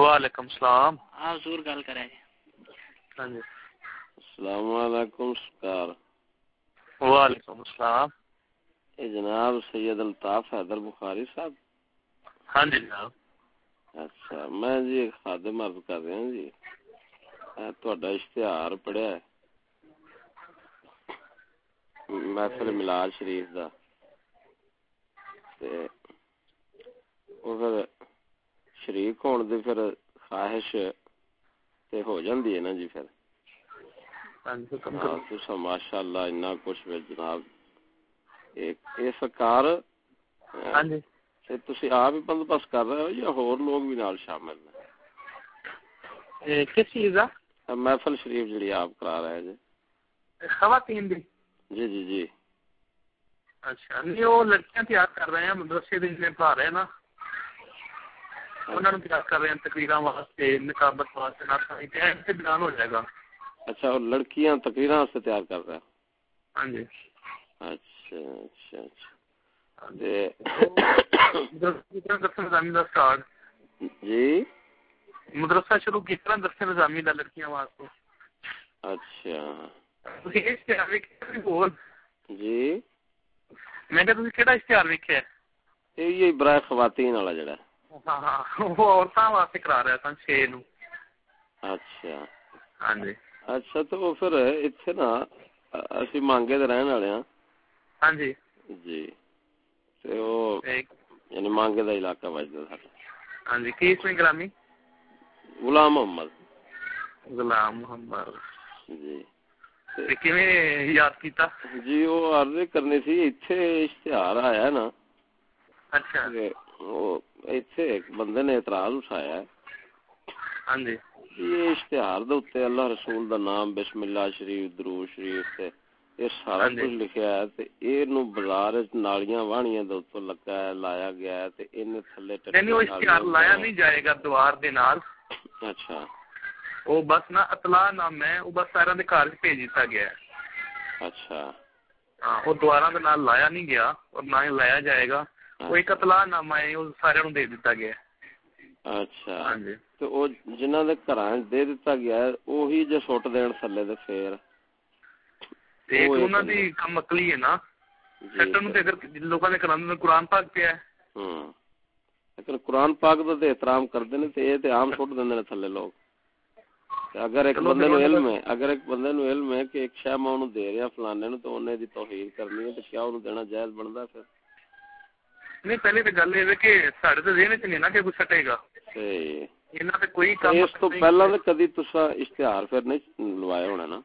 وعلیکم السلام۔ ہاں حضور گل کرے۔ ہاں جی۔ السلام علیکم سرکار۔ وعلیکم السلام۔ اے جناب سید الطاف حیدر بخاری صاحب۔ ہاں جی جناب۔ اچھا میں جی ایک خادم عرض کر رہا ہوں جی۔ تہاڈا اشتہار پڑھیا ہے۔ محفل ملاد شریف دا۔ تے او پھر شریک ہون دی پھر خواہش تے ہو جاندی ہے نا جی پھر۔ ہاں جی ہاں تسا ماشاءاللہ اتنا کچھ جناب ایک اے سرکار ہاں جی۔ تے تسی آپ ہی بندوبست کر رہے ہو یا ہور لوگ بھی نال شامل ہیں؟ کس چیز اب محفل شریف جڑی آپ کرا رہے جی۔ خواتین دی۔ جی جی جی۔ اچھا نہیں وہ لڑکیاں تیار کر رہے ہیں مدرسے دن میں پڑھا رہے ہیں نا۔ انہوں نے کر رہے ہیں تقریرا واسطے نکابت واسطے سے ہو جائے گا۔ اچھا اور لڑکیاں تیار کر رہے ہیں؟ ہاں جی۔ اچھا اچھا اچھا۔ سٹارٹ جی؟ مدرسہ شروع کیتا نا درس نظامی دا لڑکیاں واسطے؟ اچھا۔ تسی اشتہار ویکھیا جی؟ میں کہ تسی کیڑا اشتہار ویکھیا ہے یہ برائے خواتین والا جڑا ہے۔ ہاں ہاں وہ واسطے کرا رہا سن چھ نو۔ اچھا۔ ہاں جی۔ اچھا تو وہ پھر اتنے نا اسی مانگے دے رہن والے ہاں؟ ہاں جی۔ جی۔ تے یعنی مانگے دا علاقہ وجدا ساڈا۔ ہاں جی کی اس میں گرامی؟ غلام محمد۔ غلام محمد۔ جی۔ یاد کیتا؟ جی وہ عرض کرنی تھی ایتھے اشتہار آیا نا۔ اچھا۔ ایک بندے نے اعتراض اٹھایا ہے۔ ہاں جی۔ یہ اشتہار دے اللہ رسول دا نام بسم اللہ شریف درود شریف تے یہ سارا ہاں جی۔ کچھ لکھیا ہے تے اے نو بازار وچ نالیاں دے اوتے لگا ہے لایا گیا ہے تے تھلے نہیں وہ اشتہار لایا نہیں جائے گا دوار دے نال۔ اچھا۔ وہ بس نا اطلاع نام ہے وہ بس سارا دے گھر بھیج دیتا گیا ہے۔ اچھا۔ ہاں وہ دوارا دے نال لایا نہیں گیا اور نہ ہی لایا جائے گا۔ وہ ایک اطلاع نامہ ہے وہ سارے نو دے دیتا گیا ہے اچھا ہاں جی تے او جنہاں دے گھراں وچ دے دتا گیا ہے اوہی جے سٹ دین تھلے تے پھر تے ایک وہ ایک انہاں دی کم عقلی ہے نا جی سٹن نو تے اگر لوکاں دے قرآن قرآن پاک پیا ہے لیکن قرآن پاک دا تے احترام کردے نے تے اے تے عام سٹ دیندے نے تھلے لوگ اگر ایک بندے نو علم ہے اگر ایک بندے نو علم ہے کہ ایک شے میں اونوں دے رہا فلانے نو تے اونے دی توہین کرنی ہے تے کیا اونوں دینا جائز بندا پھر نہیں پہلے تے گل اے کہ ساڈے تے ذہن وچ نہیں نا کہ کوئی سٹے گا انہاں تے کوئی کام اس تو نہیں- پہلا تے کدی تسا اشتہار پھر نہیں لوایا ہونا نا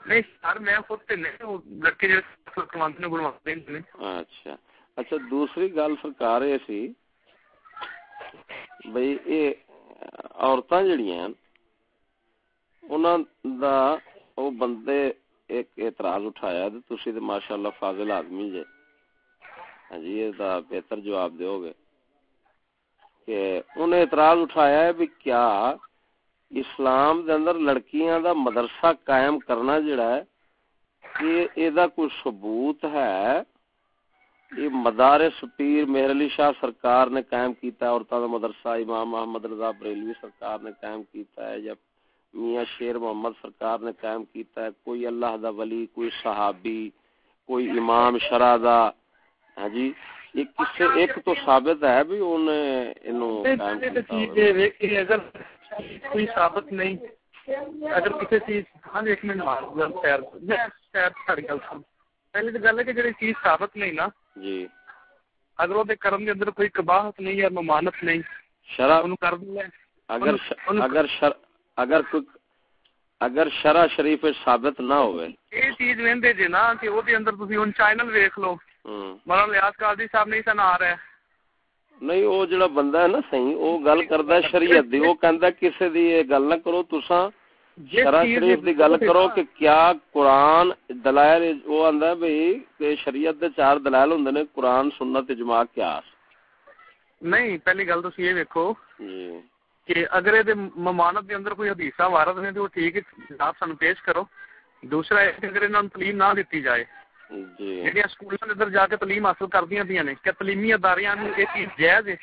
نہیں سر میں خود تے نہیں وہ لڑکے جو کمانتے نے گلواتے نے اچھا اچھا دوسری گل سرکار یہ سی بھئی یہ عورتاں جڑیاں ہیں انہاں دا او بندے ایک اعتراض اٹھایا تے تسی تے ماشاءاللہ فاضل آدمی جے جی یہ دا بہتر جواب دیو گے کہ انہیں اعتراض اٹھایا ہے بھی کیا اسلام دے اندر لڑکیاں دا مدرسہ قائم کرنا جڑا ہے، یہ ایدا کوئی ثبوت ہے؟ یہ مدارس پیر مہر علی شاہ سرکار نے قائم کیتا ہے عورتوں کا مدرسہ، امام محمد رضا بریلوی سرکار نے قائم کیتا ہے یا میاں شیر محمد سرکار نے قائم کیتا ہے، کوئی اللہ دا ولی، کوئی صحابی، کوئی امام شرع دا ہاں جی سے ایک تو ثابت ہے بھی انہیں انہوں اگر کوئی ثابت نہیں اگر کسی چیز ہاں ایک منٹ مار گل خیر میں خیر ساری گل سن پہلی تو گل ہے کہ جڑی چیز ثابت نہیں نا جی۔ اگر وہ کرم اندر کوئی قباحت نہیں یا ممانت نہیں شرع کر دے اگر اگر شر اگر کوئی اگر شرع شریف ثابت نہ ہوئے۔ یہ چیز ویندے جے نا کہ وہ دے اندر تسی ہن چینل ویکھ لو۔ مولانا لیاس قاضی صاحب نہیں سن آ رہا نہیں او جڑا بندہ ہے نا صحیح او گل کردا ہے شریعت دی۔ او کہندا کسے دی یہ گل نہ کرو تساں شرع شریف دی گل کرو کہ کیا قرآن دلائل او آندا ہے بھئی کہ شریعت دے چار دلائل ہوندے نے قرآن سنت اجماع قیاس۔ نہیں پہلی گل تسی یہ ویکھو جی۔ کہ اگر یہ ممانت کے اندر کوئی حدیثہ وارد نے تو وہ ٹھیک ہے آپ سن پیش کرو۔ دوسرا ہے کہ اگر انہوں تعلیم نہ دیتی جائے جی۔ سکولوں کے اندر جا کے تعلیم حاصل کردیا پیا نے کیا تعلیمی چیز جائز ہے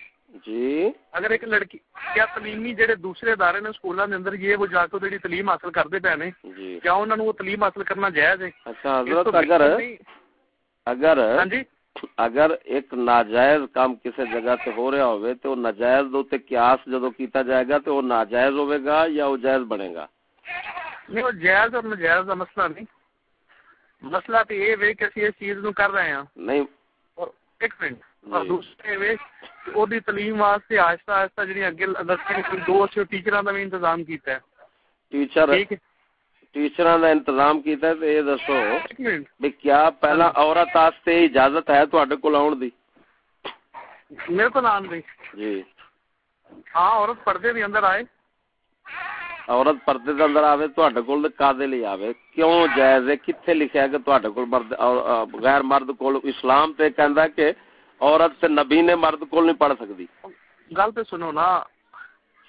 جی اگر ایک لڑکی کیا تعلیمی جڑے دوسرے ادارے نے اندر یہ وہ جا کے جڑی تعلیم حاصل کرتے پے نے کیا انہوں نے وہ تعلیم حاصل کرنا جائز ہے اچھا حضرت اگر اگر ہاں جی اگر ایک ناجائز کام کسی جگہ تے ہو رہا ہوئے تو ناجائز دو تے قیاس جدو کیتا جائے گا تو وہ ناجائز ہوے گا یا وہ جائز بنے گا نہیں وہ جائز اور ناجائز کا مسئلہ نہیں مسئلہ تو یہ ہے کہ اسی اس چیز نو کر رہے ہیں۔ نہیں۔ اور ایک منٹ۔ اور جی۔ دوسرے وے کہ او دی تعلیم واسطے آہستہ آہستہ جڑی اگے دستے کوئی دو اچھے ٹیچراں دا بھی انتظام کیتا ہے۔ ٹیچر ٹھیک ہے۔ ٹیچراں دا انتظام کیتا ہے تے یہ دسو ایک منٹ۔ بھی کیا پہلا عورت واسطے اجازت ہے تواڈے کول آਉਣ دی؟ میرے کو نام دی۔ جی۔ ہاں عورت پردے بھی اندر آئے۔ عورت پردے دے اندر آوے تواڈے کول تے کادے لئی آوے۔ کیوں جائز ہے؟ کتھے لکھیا ہے کہ تواڈے کول مرد غیر مرد کول؟ اسلام تے کہندا ہے کہ عورت تے نبی نے مرد کول نہیں پڑھ سکدی۔ گل تے سنو نا۔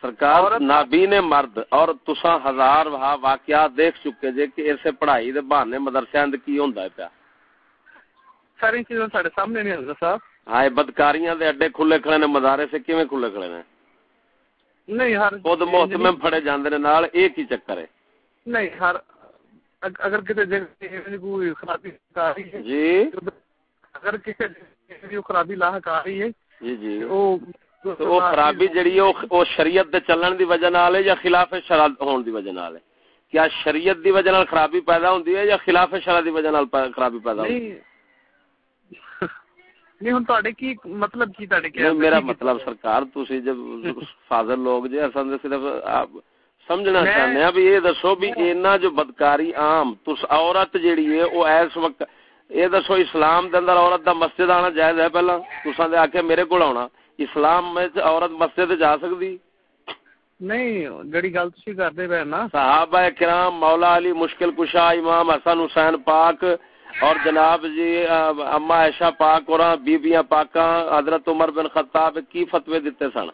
سرکار نبی نے مرد اور تساں ہزار وہاں واقعات دیکھ چکے جے کہ اسے پڑھائی دے بہانے مدرسے اند کی ہوندا ہے پیا۔ ساری چیزیں سارے سامنے نہیں حضرت صاحب۔ ہائے بدکاریاں دے اڈے کھلے کھڑے نے مدارے سے کیویں کھلے کھڑے نے؟ نہیں ہر خود محتمم پھڑے جاندے نے نال ایک ہی چکر ہے۔ نہیں ہر اگ- اگر کسی جگہ کوئی خرابی آ رہی ہے جی۔ اگر کسی جگہ خرابی لاحق آ رہی ہے جی جی۔ او تو وہ خرابی جڑی ہے وہ- وہ شریعت دے چلن دی وجہ نال ہے یا خلاف شرع ہون دی وجہ نال ہے؟ کیا شریعت دی وجہ نال خرابی پیدا ہوندی ہے یا خلاف شرع دی وجہ نال خرابی پیدا ہوندی ہے؟ ہن تواڈے کی مطلب کی تواڈے نہیں میرا مطلب سرکار تسی جب فاضل لوگ جے اصل دے صرف آپ سمجھنا چاہنے ہیں بھی یہ دسو بھی اینا جو بدکاری عام تس عورت جیڑی ہے وہ ایس وقت یہ دسو اسلام دے اندر عورت دا مسجد آنا جائز ہے پہلا؟ تساں دے آکھے میرے کول آنا اسلام میں عورت مسجد جا سکدی؟ نہیں جڑی گل تسی کردے پے نا۔ صحابہ کرام مولا علی مشکل کشا امام حسن حسین پاک اور جناب جی اما عائشہ پاک اور بیبیاں پاکاں حضرت عمر بن خطاب کی فتوی دیتے سن؟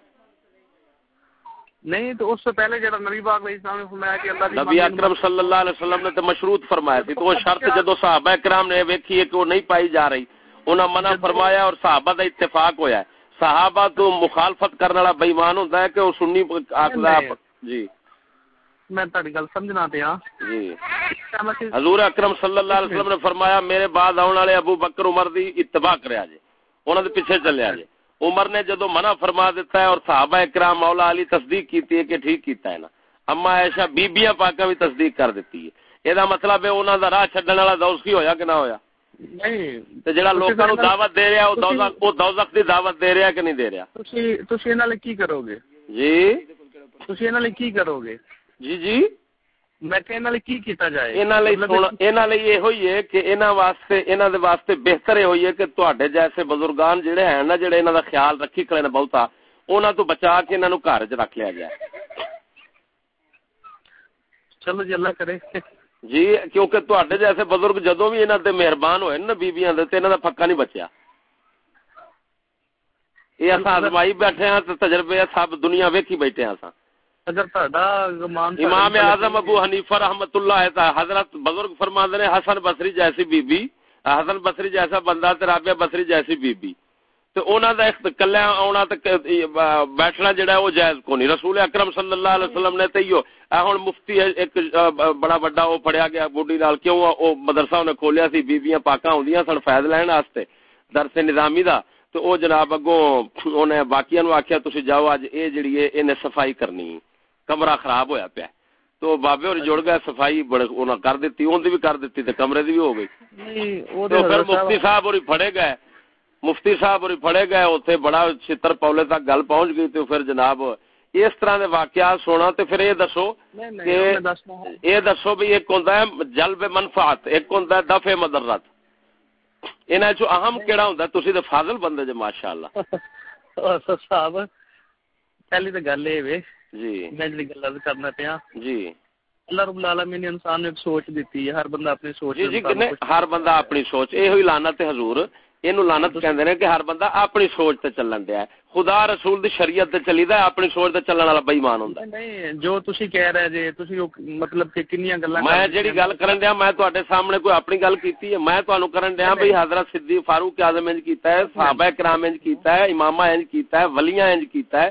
نہیں تو اس سے پہلے جڑا نبی پاک علیہ السلام نے فرمایا کہ اللہ نبی اکرم صلی اللہ علیہ وسلم نے تو مشروط فرمایا سی تو وہ شرط جدو صحابہ کرام نے ویکھی ہے کہ وہ نہیں پائی جا رہی انہاں منع فرمایا اور صحابہ دا اتفاق ہویا ہے۔ صحابہ تو مخالفت کرنے والا بے ایمان ہوندا ہے کہ وہ سنی آکھدا جی۔ میں تہاڈی گل سمجھنا ہاں جی۔ حضور اکرم صلی اللہ علیہ وسلم نے فرمایا میرے بعد آنے والے ابو بکر عمر دی اتباع کریا جے۔ انہاں دے پیچھے چلیا جے۔ عمر نے جدو منع فرما دیتا ہے اور صحابہ اکرام مولا علی تصدیق کیتی ہے کہ ٹھیک کیتا ہے نا۔ اما عائشہ بیبیاں پاکاں بھی تصدیق کر دیتی ہے۔ اے مطلب ہے انہاں دا راہ چھڈن والا دوست کی ہویا کہ نہ ہویا؟ نہیں۔ تے جڑا لوکاں نو دعوت دے رہا او دوزخ او دوزخ دی دعوت دے رہا کہ نہیں دے رہا تسی تسی انہاں لئی کی کرو گے؟ جی؟ تسی انہاں لئی کی کرو گے؟ جی جی۔ میں کہ انہاں لئی کی کیتا جائے؟ انہاں لئی مطلب سن انہاں لئی یہ ہوئی ہے کہ انہاں واسطے انہاں دے واسطے بہتر یہ ہوئی ہے کہ تواڈے جیسے بزرگان جڑے ہیں نا جڑے انہاں دا خیال رکھی کھڑے نے بہتا انہاں تو بچا کے انہاں نو گھر وچ رکھ لیا جائے چلو جی اللہ کرے۔ جی کیونکہ تواڈے جیسے بزرگ جدوں بھی انہاں تے مہربان ہوئے نا بیبییاں دے تے انہاں دا پھکا نہیں بچیا۔ یہ اساں آزمائی بیٹھے تے تجربے سب دنیا ویکھی بیٹھے اساں۔ گمان امام اعظم ابو حنیفہ رحمت اللہ تعالی حضرت بزرگ فرماندے نے حسن بصری جیسی بی بی حسن بصری جیسا بندہ تے رابعہ بصری جیسی بی بی تے انہاں دا تے بیٹھنا جڑا ہے وہ جائز کو نہیں۔ رسول اکرم صلی اللہ علیہ وسلم نے تے ایو ہن مفتی ایک بڑا بڑا او پڑھیا گیا بوڈی نال کیوں او مدرسہ نے کھولیا سی؟ بیبییاں پاکاں ہوندیاں سن فائد لین واسطے درس نظامی دا۔ تو او جناب اگوں اونے باقیاں نو آکھیا تسی جاؤ اج اے جڑی ہے اینے صفائی کرنی۔ کمرہ خراب ہویا پیا۔ تو بابے اور جڑ گئے صفائی بڑے انہاں کر دتی اون دی بھی کر دتی تے کمرے دی بھی ہو گئی۔ تو پھر مفتی صاحب اور پھڑے گئے۔ مفتی صاحب اور پھڑے گئے اوتھے بڑا چھتر پولے تک گل پہنچ گئی تو پھر جناب اس طرح دے واقعات سونا تے پھر یہ دسو کہ یہ دسو بھی ایک ہوندا ہے جلب منفعت ایک ہوندا ہے دفع مضرت انہاں چوں اہم کیڑا ہوندا تسی تے فاضل بندے جے ماشاءاللہ۔ صاحب پہلی تے گل اے وے جی۔ کرنا پیا۔ جی۔ اپنی ہر اپنی سوچ جی، جی، یہ اپنی ہاں، خدا رسول شریعت چلی دا اپنی سوچ تے چلن والا بے ایمان ہوندا جو تسی کہہ رہے جے تسی مطلب کہ کنیاں گلاں میں جڑی گل کرن دیا میں تواڈے سامنے کوئی اپنی گل کیتی ہے میں تانوں کرن دیا بھئی حضرت صدیق فاروق اعظم انج کیتا ہے صحابہ کرام انج کیتا ہے امامہ انج کیتا ہے ولیاں انج کیتا ہے۔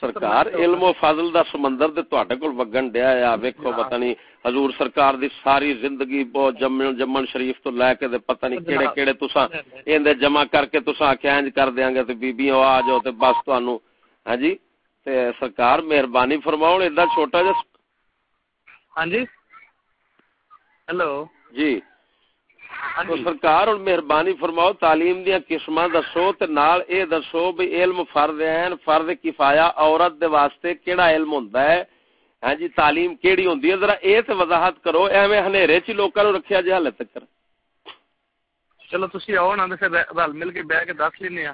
سرکار علم و فضل دا سمندر دے تواڈے کول وگن ڈیا یا ویکھو پتہ نہیں حضور سرکار دی ساری زندگی بہت جمن جمن شریف تو لے کے تے پتہ نہیں کیڑے کیڑے تساں ایندے جمع کر کے تساں کینج کر دیاں گے تے بیبییاں آ جاؤ تے بس تانوں۔ ہاں جی؟ تے سرکار مہربانی فرماؤ ایڈا چھوٹا جس ہاں جی۔ ہیلو جی۔ تو سرکار اور مہربانی فرماؤ تعلیم دیا قسم دسو تے نال اے دسو بھی علم فرض ہیں فرض کفایا عورت دے واسطے کیڑا علم ہوندا ہے؟ ہاں جی تعلیم کیڑی ہوندی ہے؟ ذرا اے تے وضاحت کرو ایویں ہنیرے چ لوکاں نو رکھیا جے حالے تک چلو تسی آؤ نا تے پھر رل مل کے بیٹھ کے دس لینے